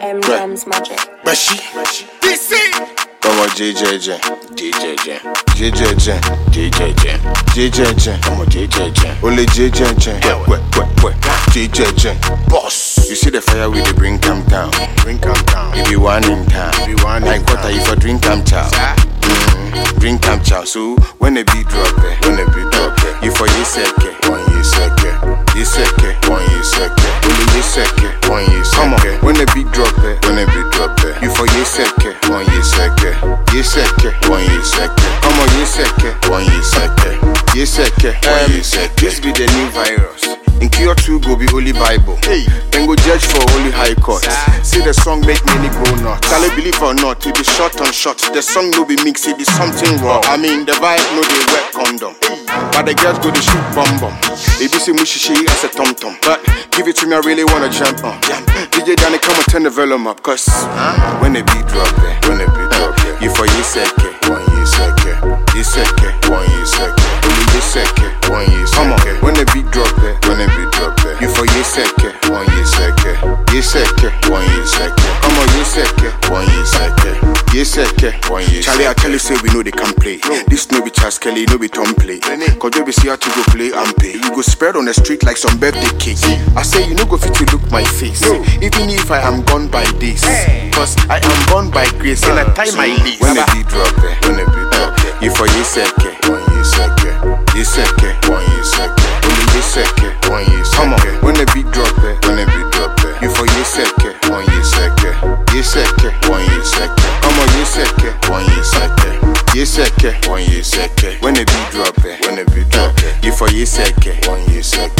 M Drums Magic. Bashi. DC. Come on, JJJ. JJJ. JJJ. JJJ. JJJ. Come on, JJJ. Only JJJ. Yeah, Wait, wait, wait. JJJ. Boss. You see the fire we dey bring come down. Bring calm down. If you want in town. If you want in like water, town. if I drink come chow. Mm, drink come chow. So when the beat drop, eh, When the beat drop, eh. you for you seke, One year second. you seke, seke. One year Come on, when the beat drop, eh, When the beat drop, eh. you for you seke, One year second. you seke, One year second. come on, you seke, One year second. you seke. One Um, year second. This be the new virus. In Cure 2 go be Holy Bible. Hey. Then go judge for Holy High Court. See the song make many go nuts. Shall I believe or not? It be short on short. The song no be mix, it be something wrong. I mean the vibe no they wear condom. But the girls go to shoot bomb bomb. They be say mushishi as a tom tom. But give it to me, I really wanna jump on. DJ Danny come and turn the volume up. Cause when the beat drop eh, When the beat drop, eh. you for you seke, One year second. you seke, One year second. only you seke. Sir. Charlie, I tell you, say we know they can play. This no be Charles Kelly, no be Tom play. Cause they be see how to go play and pay. You go spread on the street like some birthday cake. I say you no go fit to look my face. Even if I am gone by this. Cause I am born by grace and I tie my lace. When the beat drop, eh, When the beat drop, eh. you for yes, sir. One year second. Yes, sir. One year second. When the beat drop, eh, When the beat drop, eh. you for yes, sir. One year second.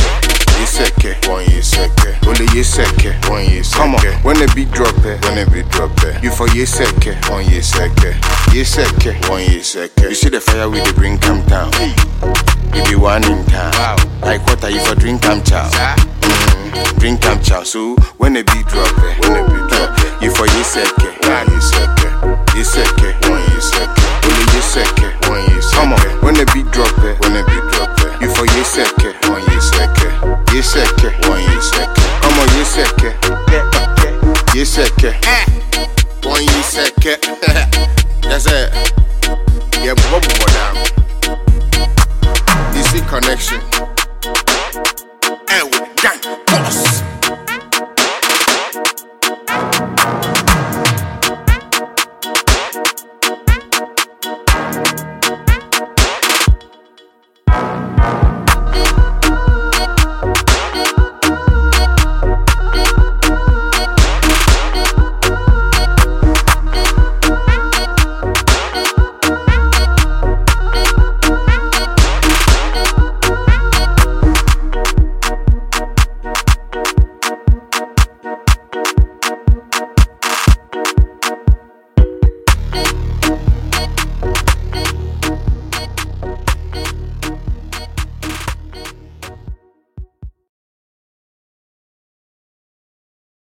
Yes, sir. One year second. Only yes, sir. One year Come on, when the beat drop, eh, When the beat drop, eh. you for yes, sir. One year second. Yes, sir. One year second. You see the fire we dey bring come down. You be one in town. Wow. Like water, you for drink come chow. Mm, drink come chow. So when the beat drop, eh, When the beat drop, eh. you for yes, sir. One year second. Yes, sir. One second. Only yes, sir. One year Come on, when the beat drop, eh, When the beat drop, eh. you for yes, sir. One year second. Yes, sir. One second. Come on, yes, sir. Yes, you